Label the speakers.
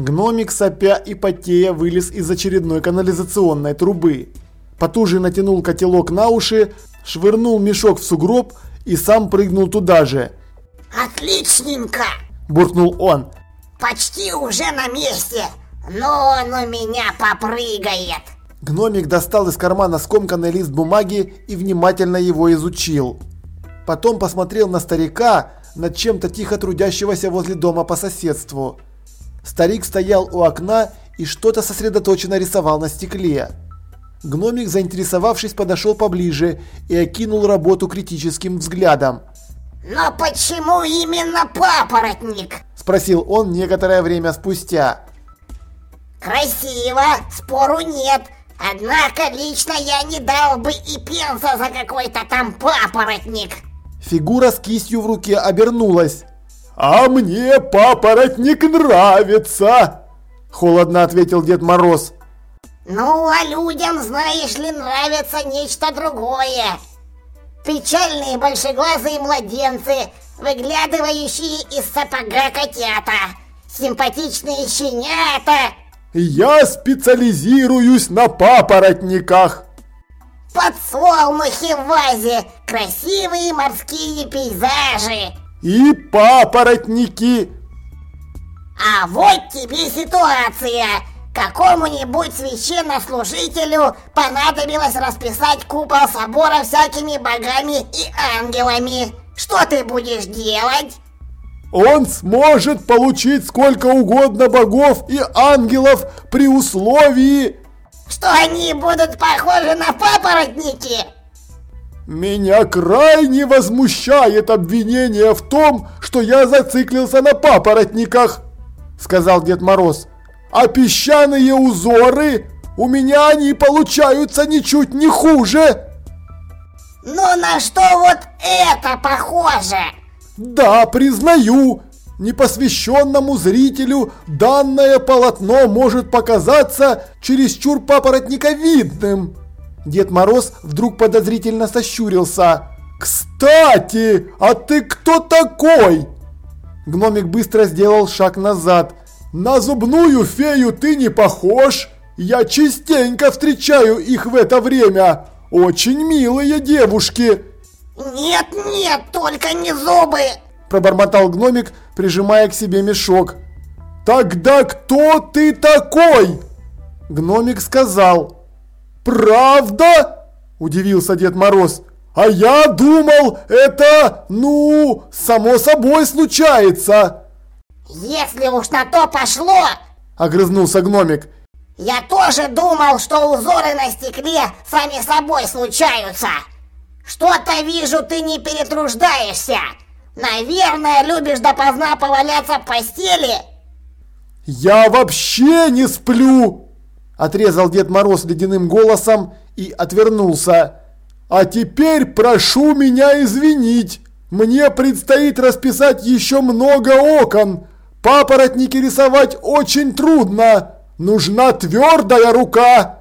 Speaker 1: Гномик, сопя и потея, вылез из очередной канализационной трубы. Потуже натянул котелок на уши, швырнул мешок в сугроб и сам прыгнул туда же.
Speaker 2: «Отличненько!»
Speaker 1: – буркнул он.
Speaker 2: «Почти уже на месте, но он у меня попрыгает!»
Speaker 1: Гномик достал из кармана скомканный лист бумаги и внимательно его изучил. Потом посмотрел на старика, над чем-то тихо трудящегося возле дома по соседству. Старик стоял у окна и что-то сосредоточенно рисовал на стекле. Гномик, заинтересовавшись, подошел поближе и окинул работу критическим взглядом.
Speaker 2: «Но почему именно папоротник?»
Speaker 1: – спросил он некоторое время спустя.
Speaker 2: «Красиво, спору нет. Однако лично я не дал бы и пенса за какой-то там папоротник».
Speaker 1: Фигура с кистью в руке обернулась. «А мне папоротник нравится!» Холодно ответил Дед Мороз.
Speaker 2: Ну, а людям, знаешь ли, нравится нечто другое. Печальные большеглазые младенцы, выглядывающие из сапога котята, симпатичные щенята.
Speaker 1: Я специализируюсь на папоротниках.
Speaker 2: Подсолнухи в вазе, красивые морские пейзажи.
Speaker 1: И папоротники.
Speaker 2: А вот тебе ситуация. Какому-нибудь священнослужителю понадобилось расписать купол собора всякими богами и ангелами. Что ты будешь делать?
Speaker 1: Он сможет получить сколько угодно богов и ангелов при условии...
Speaker 2: Что они будут похожи на папоротники?
Speaker 1: Меня крайне возмущает обвинение в том, что я зациклился на папоротниках, сказал Дед Мороз. А песчаные узоры, у меня они получаются ничуть не хуже.
Speaker 2: Ну на что вот это похоже?
Speaker 1: Да, признаю, непосвященному зрителю данное полотно может показаться чересчур папоротниковидным. Дед Мороз вдруг подозрительно сощурился. «Кстати, а ты кто такой?» Гномик быстро сделал шаг назад. «На зубную фею ты не похож. Я частенько встречаю их в это время. Очень милые девушки».
Speaker 2: «Нет, нет, только не зубы!»
Speaker 1: Пробормотал гномик, прижимая к себе мешок. «Тогда кто ты такой?» Гномик сказал. «Правда?» – удивился Дед Мороз. «А я думал, это, ну, само собой случается!»
Speaker 2: «Если уж на то пошло!»
Speaker 1: – огрызнулся гномик.
Speaker 2: «Я тоже думал, что узоры на стекле сами собой случаются! Что-то вижу, ты не перетруждаешься! Наверное, любишь допоздна поваляться в постели?»
Speaker 1: «Я вообще не сплю!» Отрезал Дед Мороз ледяным голосом и отвернулся. «А теперь прошу меня извинить. Мне предстоит расписать еще много окон. Папоротники рисовать очень трудно. Нужна твердая рука!»